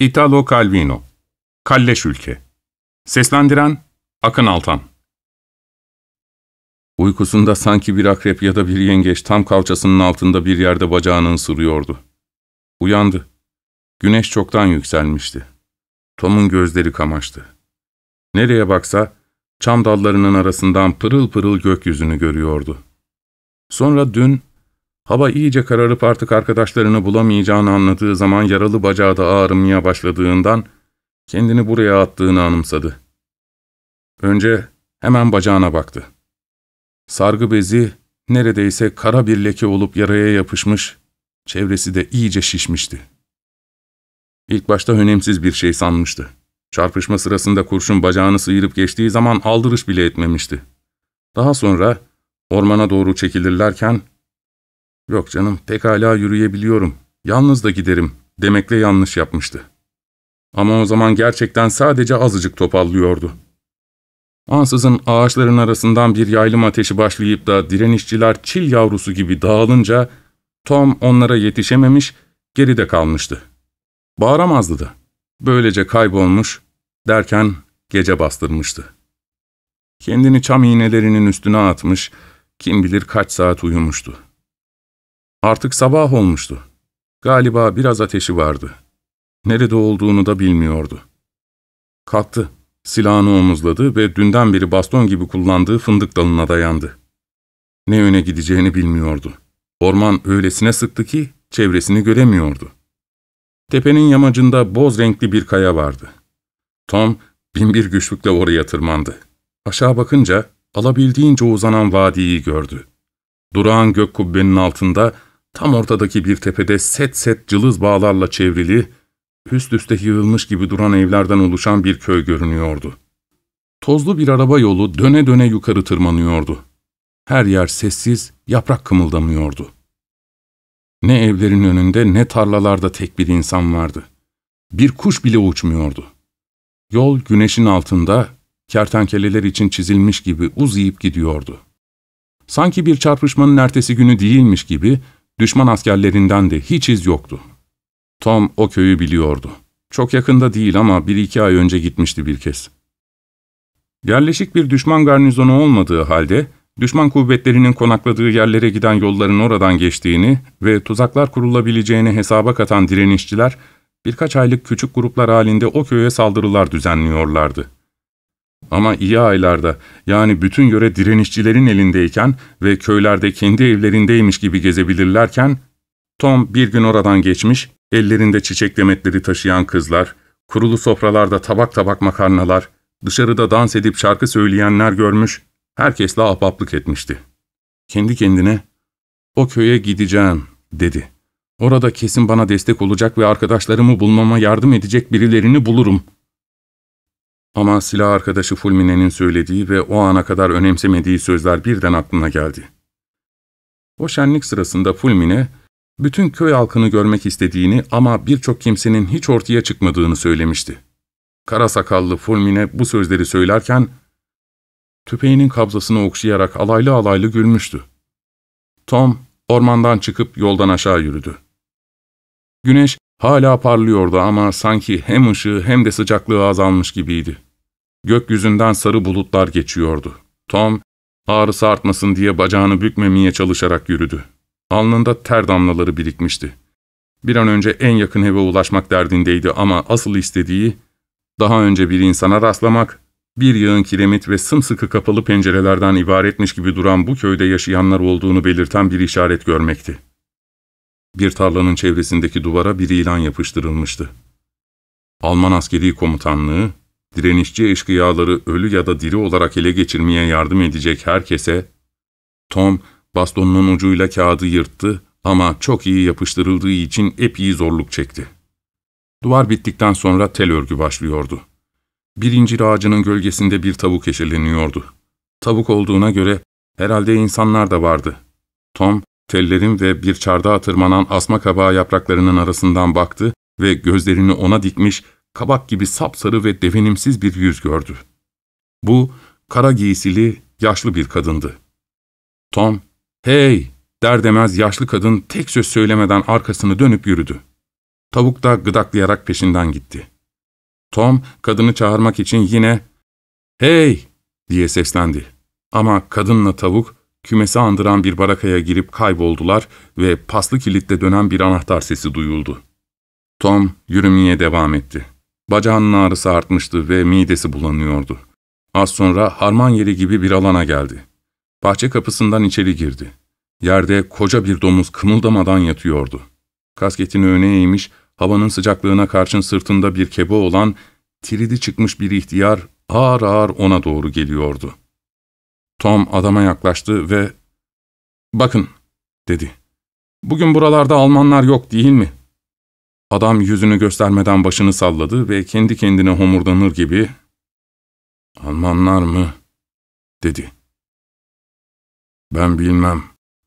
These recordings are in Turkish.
Italo Calvino Kalleş Ülke Seslendiren Akın Altan Uykusunda sanki bir akrep ya da bir yengeç tam kalçasının altında bir yerde bacağını ısırıyordu. Uyandı. Güneş çoktan yükselmişti. Tom'un gözleri kamaştı. Nereye baksa çam dallarının arasından pırıl pırıl gökyüzünü görüyordu. Sonra dün Hava iyice kararıp artık arkadaşlarını bulamayacağını anladığı zaman yaralı bacağı da ağrımaya başladığından kendini buraya attığını anımsadı. Önce hemen bacağına baktı. Sargı bezi neredeyse kara bir leke olup yaraya yapışmış, çevresi de iyice şişmişti. İlk başta önemsiz bir şey sanmıştı. Çarpışma sırasında kurşun bacağını sıyırıp geçtiği zaman aldırış bile etmemişti. Daha sonra ormana doğru çekilirlerken Yok canım, pekala yürüyebiliyorum, yalnız da giderim demekle yanlış yapmıştı. Ama o zaman gerçekten sadece azıcık topallıyordu. Ansızın ağaçların arasından bir yaylım ateşi başlayıp da direnişçiler çil yavrusu gibi dağılınca Tom onlara yetişememiş, geride kalmıştı. Bağıramazdı da. Böylece kaybolmuş, derken gece bastırmıştı. Kendini çam iğnelerinin üstüne atmış, kim bilir kaç saat uyumuştu. Artık sabah olmuştu. Galiba biraz ateşi vardı. Nerede olduğunu da bilmiyordu. Kalktı, silahını omuzladı ve dünden beri baston gibi kullandığı fındık dalına dayandı. Ne yöne gideceğini bilmiyordu. Orman öylesine sıktı ki çevresini göremiyordu. Tepenin yamacında boz renkli bir kaya vardı. Tom binbir güçlükle oraya tırmandı. Aşağı bakınca alabildiğince uzanan vadiyi gördü. Durağan gök kubbenin altında Tam ortadaki bir tepede set set cılız bağlarla çevrili, üst üste yığılmış gibi duran evlerden oluşan bir köy görünüyordu. Tozlu bir araba yolu döne döne yukarı tırmanıyordu. Her yer sessiz, yaprak kımıldamıyordu. Ne evlerin önünde ne tarlalarda tek bir insan vardı. Bir kuş bile uçmuyordu. Yol güneşin altında, kertenkeleler için çizilmiş gibi uzayıp gidiyordu. Sanki bir çarpışmanın ertesi günü değilmiş gibi, Düşman askerlerinden de hiç iz yoktu. Tom o köyü biliyordu. Çok yakında değil ama bir iki ay önce gitmişti bir kez. Yerleşik bir düşman garnizonu olmadığı halde, düşman kuvvetlerinin konakladığı yerlere giden yolların oradan geçtiğini ve tuzaklar kurulabileceğini hesaba katan direnişçiler, birkaç aylık küçük gruplar halinde o köye saldırılar düzenliyorlardı. Ama iyi aylarda yani bütün yöre direnişçilerin elindeyken ve köylerde kendi evlerindeymiş gibi gezebilirlerken, Tom bir gün oradan geçmiş, ellerinde çiçek demetleri taşıyan kızlar, kurulu sofralarda tabak tabak makarnalar, dışarıda dans edip şarkı söyleyenler görmüş, herkesle ahbaplık etmişti. Kendi kendine, ''O köye gideceğim.'' dedi. ''Orada kesin bana destek olacak ve arkadaşlarımı bulmama yardım edecek birilerini bulurum.'' Ama silah arkadaşı Fulmine'nin söylediği ve o ana kadar önemsemediği sözler birden aklına geldi. O şenlik sırasında Fulmine, bütün köy halkını görmek istediğini ama birçok kimsenin hiç ortaya çıkmadığını söylemişti. Kara sakallı Fulmine bu sözleri söylerken, tüpeğinin kabzasını okşayarak alaylı alaylı gülmüştü. Tom, ormandan çıkıp yoldan aşağı yürüdü. Güneş hala parlıyordu ama sanki hem ışığı hem de sıcaklığı azalmış gibiydi. Gökyüzünden sarı bulutlar geçiyordu. Tom, ağrısı artmasın diye bacağını bükmemeye çalışarak yürüdü. Alnında ter damlaları birikmişti. Bir an önce en yakın eve ulaşmak derdindeydi ama asıl istediği, daha önce bir insana rastlamak, bir yığın kiremit ve sımsıkı kapalı pencerelerden ibaretmiş gibi duran bu köyde yaşayanlar olduğunu belirten bir işaret görmekti. Bir tarlanın çevresindeki duvara bir ilan yapıştırılmıştı. Alman askeri komutanlığı, direnişçi eşkıyaları ölü ya da diri olarak ele geçirmeye yardım edecek herkese, Tom bastonunun ucuyla kağıdı yırttı ama çok iyi yapıştırıldığı için epey zorluk çekti. Duvar bittikten sonra tel örgü başlıyordu. Bir incir ağacının gölgesinde bir tavuk eşeleniyordu. Tavuk olduğuna göre herhalde insanlar da vardı. Tom, tellerin ve bir çardağa tırmanan asma kabağı yapraklarının arasından baktı ve gözlerini ona dikmiş, kabak gibi sapsarı ve devenimsiz bir yüz gördü. Bu, kara giysili, yaşlı bir kadındı. Tom, ''Hey!'' der demez yaşlı kadın tek söz söylemeden arkasını dönüp yürüdü. Tavuk da gıdaklayarak peşinden gitti. Tom kadını çağırmak için yine ''Hey!'' diye seslendi. Ama kadınla tavuk kümesi andıran bir barakaya girip kayboldular ve paslı kilitle dönen bir anahtar sesi duyuldu. Tom yürümeye devam etti. Bacağının ağrısı artmıştı ve midesi bulanıyordu. Az sonra harman yeri gibi bir alana geldi. Bahçe kapısından içeri girdi. Yerde koca bir domuz kımıldamadan yatıyordu. Kasketini öne eğmiş, havanın sıcaklığına karşın sırtında bir kebo olan, tiridi çıkmış bir ihtiyar ağır ağır ona doğru geliyordu. Tom adama yaklaştı ve ''Bakın'' dedi. ''Bugün buralarda Almanlar yok değil mi?'' Adam yüzünü göstermeden başını salladı ve kendi kendine homurdanır gibi ''Almanlar mı?'' dedi. ''Ben bilmem.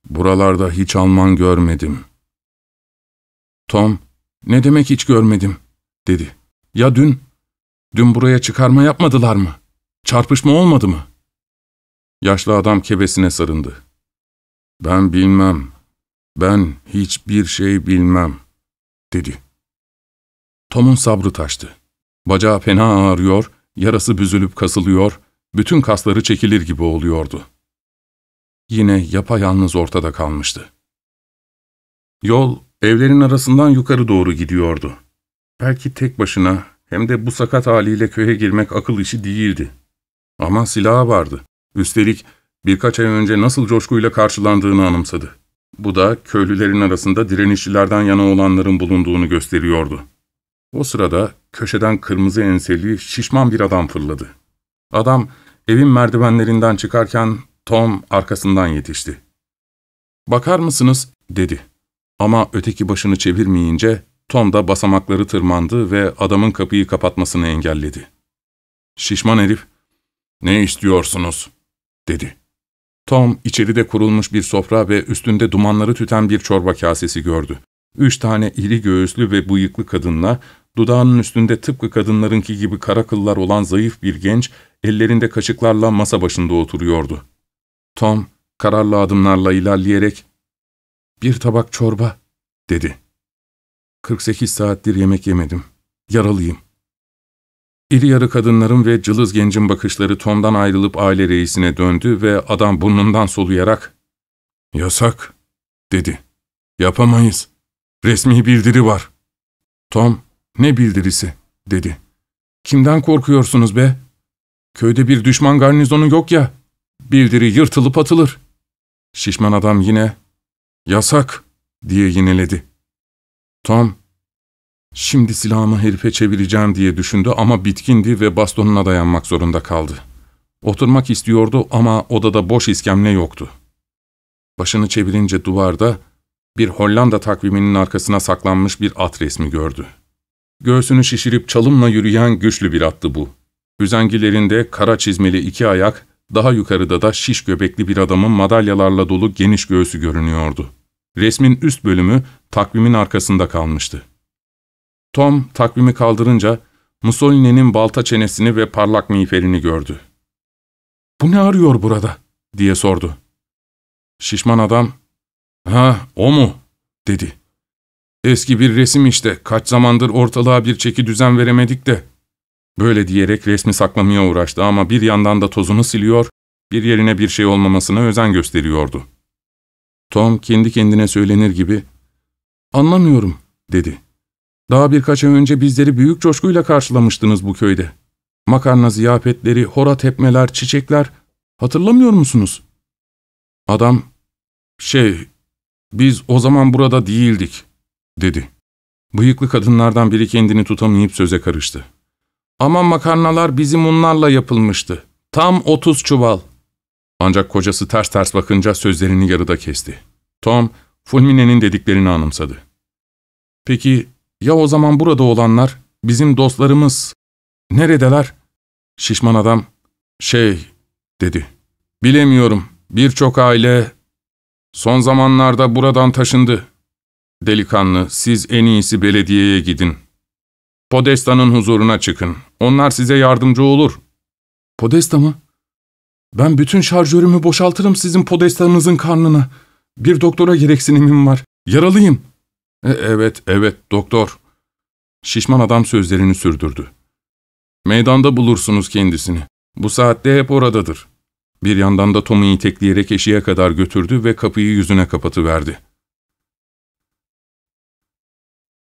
Buralarda hiç Alman görmedim.'' Tom, ''Ne demek hiç görmedim?'' dedi. ''Ya dün? Dün buraya çıkarma yapmadılar mı? Çarpışma olmadı mı?'' Yaşlı adam kebesine sarındı. ''Ben bilmem. Ben hiçbir şey bilmem.'' dedi. Tom'un sabrı taştı. Bacağı fena ağrıyor, yarası büzülüp kasılıyor, bütün kasları çekilir gibi oluyordu. Yine yapayalnız ortada kalmıştı. Yol, evlerin arasından yukarı doğru gidiyordu. Belki tek başına, hem de bu sakat haliyle köye girmek akıl işi değildi. Ama silahı vardı. Üstelik birkaç ay önce nasıl coşkuyla karşılandığını anımsadı. Bu da köylülerin arasında direnişçilerden yana olanların bulunduğunu gösteriyordu. O sırada köşeden kırmızı enseli şişman bir adam fırladı. Adam evin merdivenlerinden çıkarken Tom arkasından yetişti. ''Bakar mısınız?'' dedi. Ama öteki başını çevirmeyince Tom da basamakları tırmandı ve adamın kapıyı kapatmasını engelledi. Şişman herif, ''Ne istiyorsunuz?'' dedi. Tom içeride kurulmuş bir sofra ve üstünde dumanları tüten bir çorba kasesi gördü. Üç tane iri göğüslü ve bıyıklı kadınla, dudağının üstünde tıpkı kadınlarınki gibi kara kıllar olan zayıf bir genç, ellerinde kaşıklarla masa başında oturuyordu. Tom, kararlı adımlarla ilerleyerek, ''Bir tabak çorba.'' dedi. ''48 saattir yemek yemedim. Yaralıyım.'' İri yarı kadınların ve cılız gencin bakışları Tom'dan ayrılıp aile reisine döndü ve adam burnundan soluyarak ''Yasak'' dedi. ''Yapamayız. Resmi bildiri var.'' Tom ''Ne bildirisi?'' dedi. ''Kimden korkuyorsunuz be? Köyde bir düşman garnizonu yok ya. Bildiri yırtılıp atılır.'' Şişman adam yine ''Yasak'' diye yineledi. Tom Şimdi silahımı herife çevireceğim diye düşündü ama bitkindi ve bastonuna dayanmak zorunda kaldı. Oturmak istiyordu ama odada boş iskemle yoktu. Başını çevirince duvarda bir Hollanda takviminin arkasına saklanmış bir at resmi gördü. Göğsünü şişirip çalımla yürüyen güçlü bir attı bu. Üzengilerinde kara çizmeli iki ayak, daha yukarıda da şiş göbekli bir adamın madalyalarla dolu geniş göğsü görünüyordu. Resmin üst bölümü takvimin arkasında kalmıştı. Tom takvimi kaldırınca Mussolini'nin balta çenesini ve parlak miğferini gördü. ''Bu ne arıyor burada?'' diye sordu. Şişman adam, ''Ha, o mu?'' dedi. ''Eski bir resim işte, kaç zamandır ortalığa bir çeki düzen veremedik de.'' Böyle diyerek resmi saklamaya uğraştı ama bir yandan da tozunu siliyor, bir yerine bir şey olmamasına özen gösteriyordu. Tom kendi kendine söylenir gibi, ''Anlamıyorum.'' dedi. Daha birkaç ay önce bizleri büyük coşkuyla karşılamıştınız bu köyde. Makarna ziyafetleri, hora tepmeler, çiçekler. Hatırlamıyor musunuz? Adam, şey, biz o zaman burada değildik, dedi. Bıyıklı kadınlardan biri kendini tutamayıp söze karıştı. Ama makarnalar bizim unlarla yapılmıştı. Tam otuz çuval. Ancak kocası ters ters bakınca sözlerini yarıda kesti. Tom, Fulmine'nin dediklerini anımsadı. Peki ya o zaman burada olanlar, bizim dostlarımız, neredeler? Şişman adam, şey, dedi. Bilemiyorum, birçok aile son zamanlarda buradan taşındı. Delikanlı, siz en iyisi belediyeye gidin. Podesta'nın huzuruna çıkın. Onlar size yardımcı olur. Podesta mı? Ben bütün şarjörümü boşaltırım sizin Podesta'nızın karnına. Bir doktora gereksinimim var. Yaralıyım. E, evet, evet doktor. Şişman adam sözlerini sürdürdü. Meydanda bulursunuz kendisini. Bu saatte hep oradadır. Bir yandan da Tom'u itekleyerek eşiğe kadar götürdü ve kapıyı yüzüne kapatıverdi.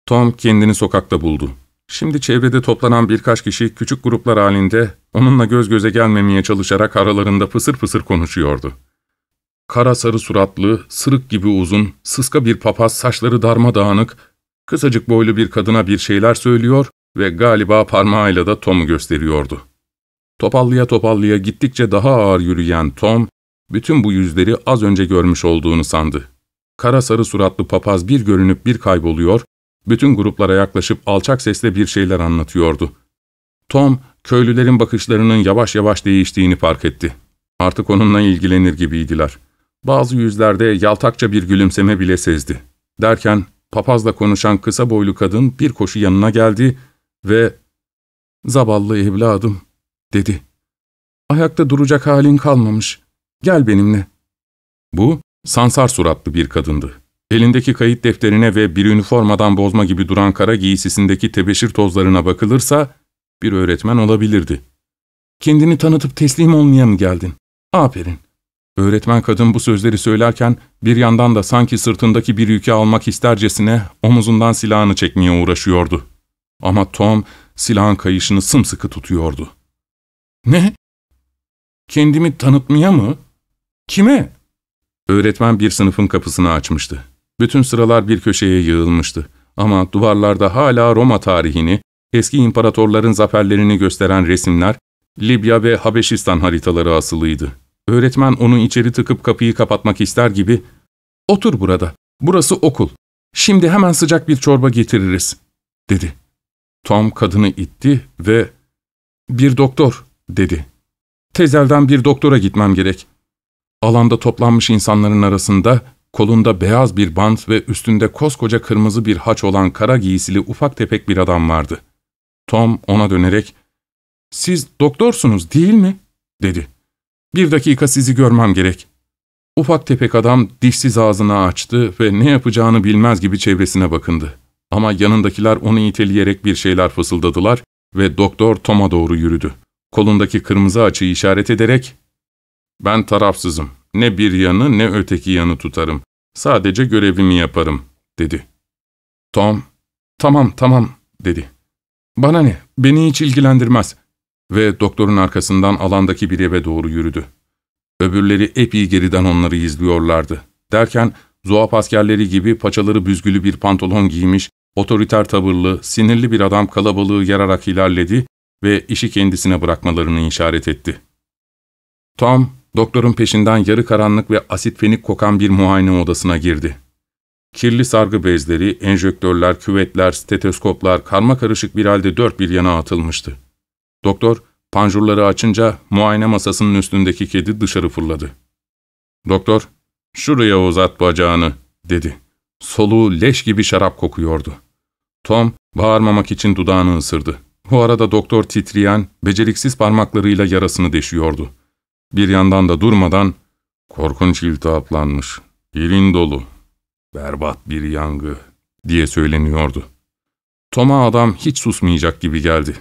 Tom kendini sokakta buldu. Şimdi çevrede toplanan birkaç kişi küçük gruplar halinde onunla göz göze gelmemeye çalışarak aralarında fısır fısır konuşuyordu. Kara sarı suratlı, sırık gibi uzun, sıska bir papaz saçları darmadağınık, kısacık boylu bir kadına bir şeyler söylüyor ve galiba parmağıyla da Tom'u gösteriyordu. Topallıya topallıya gittikçe daha ağır yürüyen Tom, bütün bu yüzleri az önce görmüş olduğunu sandı. Kara sarı suratlı papaz bir görünüp bir kayboluyor, bütün gruplara yaklaşıp alçak sesle bir şeyler anlatıyordu. Tom, köylülerin bakışlarının yavaş yavaş değiştiğini fark etti. Artık onunla ilgilenir gibiydiler. Bazı yüzlerde yaltakça bir gülümseme bile sezdi. Derken papazla konuşan kısa boylu kadın bir koşu yanına geldi ve ''Zavallı evladım'' dedi. ''Ayakta duracak halin kalmamış. Gel benimle.'' Bu, sansar suratlı bir kadındı. Elindeki kayıt defterine ve bir üniformadan bozma gibi duran kara giysisindeki tebeşir tozlarına bakılırsa bir öğretmen olabilirdi. ''Kendini tanıtıp teslim olmaya mı geldin? Aferin. Öğretmen kadın bu sözleri söylerken bir yandan da sanki sırtındaki bir yükü almak istercesine omuzundan silahını çekmeye uğraşıyordu. Ama Tom silahın kayışını sımsıkı tutuyordu. ''Ne? Kendimi tanıtmaya mı? Kime?'' Öğretmen bir sınıfın kapısını açmıştı. Bütün sıralar bir köşeye yığılmıştı. Ama duvarlarda hala Roma tarihini, eski imparatorların zaferlerini gösteren resimler, Libya ve Habeşistan haritaları asılıydı. Öğretmen onu içeri tıkıp kapıyı kapatmak ister gibi, ''Otur burada, burası okul. Şimdi hemen sıcak bir çorba getiririz.'' dedi. Tom kadını itti ve ''Bir doktor'' dedi. ''Tezelden bir doktora gitmem gerek.'' Alanda toplanmış insanların arasında kolunda beyaz bir bant ve üstünde koskoca kırmızı bir haç olan kara giysili ufak tefek bir adam vardı. Tom ona dönerek, ''Siz doktorsunuz değil mi?'' dedi. ''Bir dakika sizi görmem gerek.'' Ufak tefek adam dişsiz ağzını açtı ve ne yapacağını bilmez gibi çevresine bakındı. Ama yanındakiler onu iteleyerek bir şeyler fısıldadılar ve doktor Tom'a doğru yürüdü. Kolundaki kırmızı açıyı işaret ederek, ''Ben tarafsızım. Ne bir yanı ne öteki yanı tutarım. Sadece görevimi yaparım.'' dedi. Tom, ''Tamam, tamam.'' dedi. ''Bana ne? Beni hiç ilgilendirmez.'' Ve doktorun arkasından alandaki bir eve doğru yürüdü. Öbürleri epey geriden onları izliyorlardı. Derken Zuap askerleri gibi paçaları büzgülü bir pantolon giymiş, otoriter tavırlı, sinirli bir adam kalabalığı yararak ilerledi ve işi kendisine bırakmalarını işaret etti. Tom, doktorun peşinden yarı karanlık ve asit fenik kokan bir muayene odasına girdi. Kirli sargı bezleri, enjektörler, küvetler, stetoskoplar karma karışık bir halde dört bir yana atılmıştı. Doktor, panjurları açınca muayene masasının üstündeki kedi dışarı fırladı. Doktor, ''Şuraya uzat bacağını.'' dedi. Soluğu leş gibi şarap kokuyordu. Tom, bağırmamak için dudağını ısırdı. Bu arada doktor titreyen, beceriksiz parmaklarıyla yarasını deşiyordu. Bir yandan da durmadan, ''Korkunç iltihaplanmış, elin dolu, berbat bir yangı.'' diye söyleniyordu. Tom'a adam hiç susmayacak gibi geldi.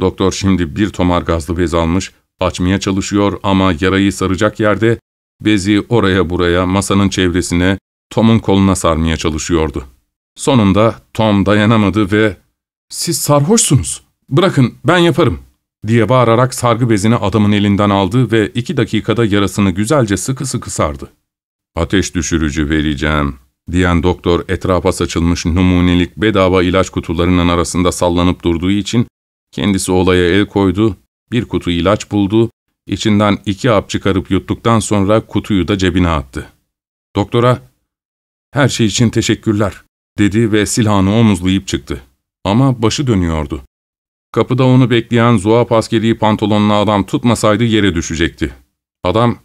Doktor şimdi bir tomar gazlı bez almış, açmaya çalışıyor ama yarayı saracak yerde Bezi oraya buraya, masanın çevresine, Tom'un koluna sarmaya çalışıyordu. Sonunda Tom dayanamadı ve ''Siz sarhoşsunuz, bırakın ben yaparım.'' diye bağırarak sargı bezini adamın elinden aldı ve iki dakikada yarasını güzelce sıkı sıkı sardı. ''Ateş düşürücü vereceğim.'' diyen doktor etrafa saçılmış numunelik bedava ilaç kutularının arasında sallanıp durduğu için kendisi olaya el koydu, bir kutu ilaç buldu İçinden iki hap çıkarıp yuttuktan sonra kutuyu da cebine attı. Doktora, ''Her şey için teşekkürler.'' dedi ve silahını omuzlayıp çıktı. Ama başı dönüyordu. Kapıda onu bekleyen zuap askeri pantolonlu adam tutmasaydı yere düşecekti. Adam,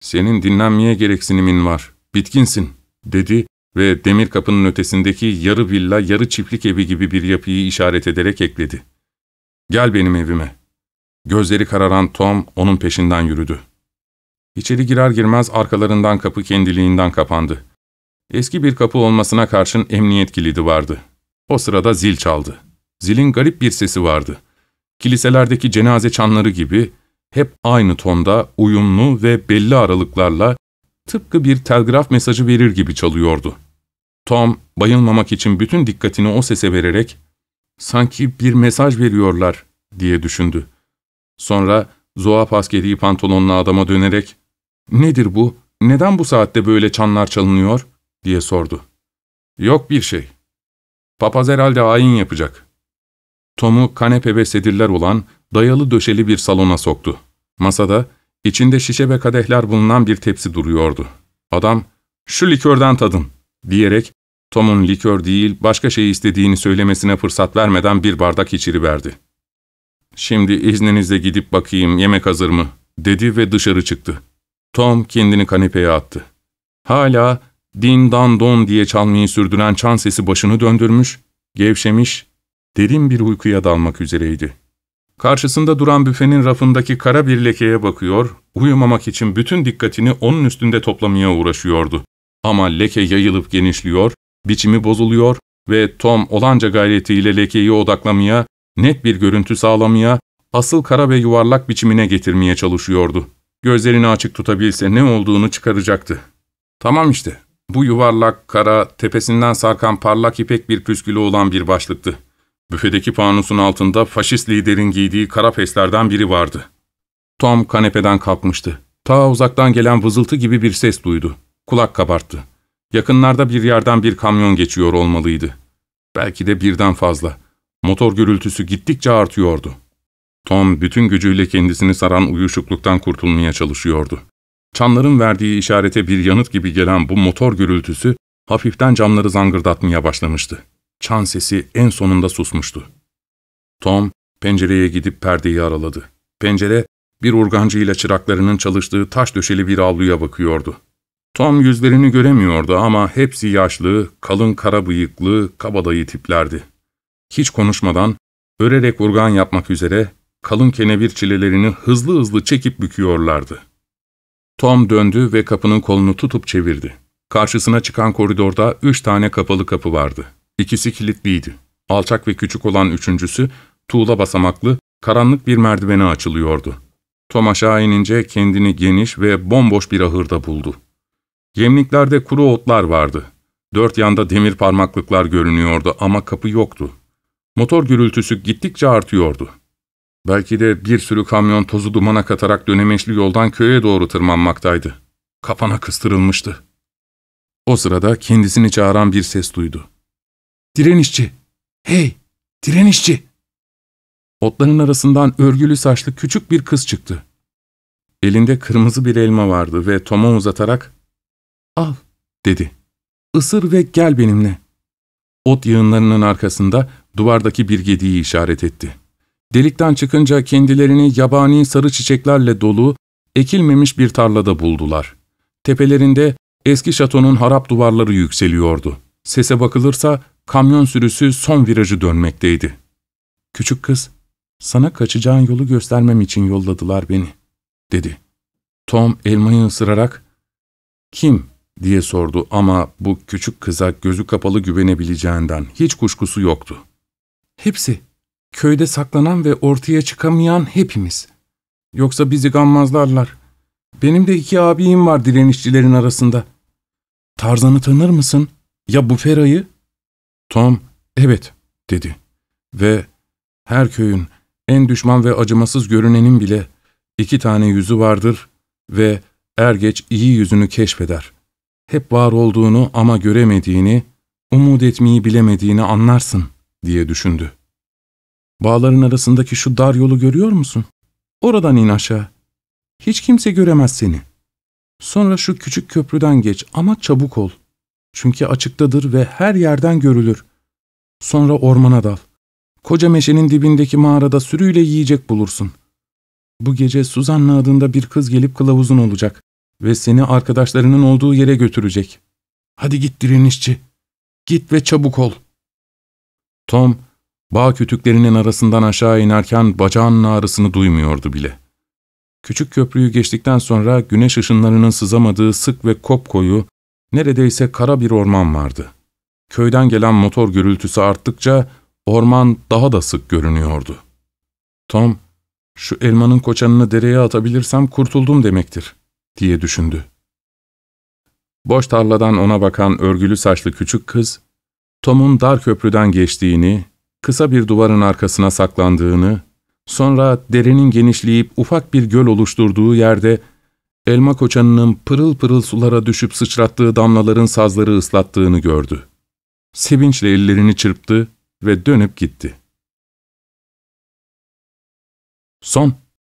''Senin dinlenmeye gereksinimin var, bitkinsin.'' dedi ve demir kapının ötesindeki yarı villa, yarı çiftlik evi gibi bir yapıyı işaret ederek ekledi. ''Gel benim evime.'' Gözleri kararan Tom onun peşinden yürüdü. İçeri girer girmez arkalarından kapı kendiliğinden kapandı. Eski bir kapı olmasına karşın emniyet kilidi vardı. O sırada zil çaldı. Zilin garip bir sesi vardı. Kiliselerdeki cenaze çanları gibi hep aynı tonda, uyumlu ve belli aralıklarla tıpkı bir telgraf mesajı verir gibi çalıyordu. Tom, bayılmamak için bütün dikkatini o sese vererek, ''Sanki bir mesaj veriyorlar.'' diye düşündü. Sonra zoap askeri pantolonlu adama dönerek, ''Nedir bu? Neden bu saatte böyle çanlar çalınıyor?'' diye sordu. ''Yok bir şey. Papaz herhalde ayin yapacak.'' Tom'u kanepe ve sedirler olan dayalı döşeli bir salona soktu. Masada, içinde şişe ve kadehler bulunan bir tepsi duruyordu. Adam, ''Şu likörden tadın.'' diyerek Tom'un likör değil başka şey istediğini söylemesine fırsat vermeden bir bardak içiriverdi. ''Şimdi izninizle gidip bakayım yemek hazır mı?'' dedi ve dışarı çıktı. Tom kendini kanepeye attı. Hala din dan don diye çalmayı sürdüren çan sesi başını döndürmüş, gevşemiş, derin bir uykuya dalmak üzereydi. Karşısında duran büfenin rafındaki kara bir lekeye bakıyor, uyumamak için bütün dikkatini onun üstünde toplamaya uğraşıyordu. Ama leke yayılıp genişliyor, biçimi bozuluyor ve Tom olanca gayretiyle lekeyi odaklamaya, net bir görüntü sağlamaya, asıl kara ve yuvarlak biçimine getirmeye çalışıyordu. Gözlerini açık tutabilse ne olduğunu çıkaracaktı. Tamam işte, bu yuvarlak, kara, tepesinden sarkan parlak ipek bir püskülü olan bir başlıktı. Büfedeki panusun altında faşist liderin giydiği kara feslerden biri vardı. Tom kanepeden kalkmıştı. Ta uzaktan gelen vızıltı gibi bir ses duydu. Kulak kabarttı. Yakınlarda bir yerden bir kamyon geçiyor olmalıydı. Belki de birden fazla. Motor gürültüsü gittikçe artıyordu. Tom bütün gücüyle kendisini saran uyuşukluktan kurtulmaya çalışıyordu. Çanların verdiği işarete bir yanıt gibi gelen bu motor gürültüsü hafiften camları zangırdatmaya başlamıştı. Çan sesi en sonunda susmuştu. Tom pencereye gidip perdeyi araladı. Pencere bir urgancıyla çıraklarının çalıştığı taş döşeli bir avluya bakıyordu. Tom yüzlerini göremiyordu ama hepsi yaşlı, kalın kara bıyıklı, kabadayı tiplerdi. Hiç konuşmadan, örerek urgan yapmak üzere kalın kenevir çilelerini hızlı hızlı çekip büküyorlardı. Tom döndü ve kapının kolunu tutup çevirdi. Karşısına çıkan koridorda üç tane kapalı kapı vardı. İkisi kilitliydi. Alçak ve küçük olan üçüncüsü, tuğla basamaklı, karanlık bir merdivene açılıyordu. Tom aşağı inince kendini geniş ve bomboş bir ahırda buldu. Yemliklerde kuru otlar vardı. Dört yanda demir parmaklıklar görünüyordu ama kapı yoktu. Motor gürültüsü gittikçe artıyordu. Belki de bir sürü kamyon tozu dumana katarak dönemeçli yoldan köye doğru tırmanmaktaydı. Kafana kıstırılmıştı. O sırada kendisini çağıran bir ses duydu. ''Direnişçi! Hey! Direnişçi!'' Otların arasından örgülü saçlı küçük bir kız çıktı. Elinde kırmızı bir elma vardı ve Tom'a uzatarak ''Al'' dedi. ''Isır ve gel benimle.'' Ot yığınlarının arkasında duvardaki bir gediği işaret etti. Delikten çıkınca kendilerini yabani sarı çiçeklerle dolu, ekilmemiş bir tarlada buldular. Tepelerinde eski şatonun harap duvarları yükseliyordu. Sese bakılırsa kamyon sürüsü son virajı dönmekteydi. Küçük kız, sana kaçacağın yolu göstermem için yolladılar beni, dedi. Tom elmayı ısırarak, kim diye sordu ama bu küçük kıza gözü kapalı güvenebileceğinden hiç kuşkusu yoktu. Hepsi, köyde saklanan ve ortaya çıkamayan hepimiz. Yoksa bizi gammazlarlar. Benim de iki abiyim var direnişçilerin arasında. Tarzan'ı tanır mısın? Ya bu Fera'yı? Tom, evet, dedi. Ve her köyün en düşman ve acımasız görünenin bile iki tane yüzü vardır ve er geç iyi yüzünü keşfeder. Hep var olduğunu ama göremediğini, umut etmeyi bilemediğini anlarsın diye düşündü. Bağların arasındaki şu dar yolu görüyor musun? Oradan in aşağı. Hiç kimse göremez seni. Sonra şu küçük köprüden geç ama çabuk ol. Çünkü açıktadır ve her yerden görülür. Sonra ormana dal. Koca meşenin dibindeki mağarada sürüyle yiyecek bulursun. Bu gece Suzanna adında bir kız gelip kılavuzun olacak ve seni arkadaşlarının olduğu yere götürecek. Hadi git direnişçi. Git ve çabuk ol. Tom, bağ kütüklerinin arasından aşağı inerken bacağının ağrısını duymuyordu bile. Küçük köprüyü geçtikten sonra güneş ışınlarının sızamadığı sık ve kopkoyu, neredeyse kara bir orman vardı. Köyden gelen motor gürültüsü arttıkça orman daha da sık görünüyordu. Tom, şu elmanın koçanını dereye atabilirsem kurtuldum demektir, diye düşündü. Boş tarladan ona bakan örgülü saçlı küçük kız, Tom'un dar köprüden geçtiğini, kısa bir duvarın arkasına saklandığını, sonra derenin genişleyip ufak bir göl oluşturduğu yerde elma koçanının pırıl pırıl sulara düşüp sıçrattığı damlaların sazları ıslattığını gördü. Sevinçle ellerini çırptı ve dönüp gitti. Son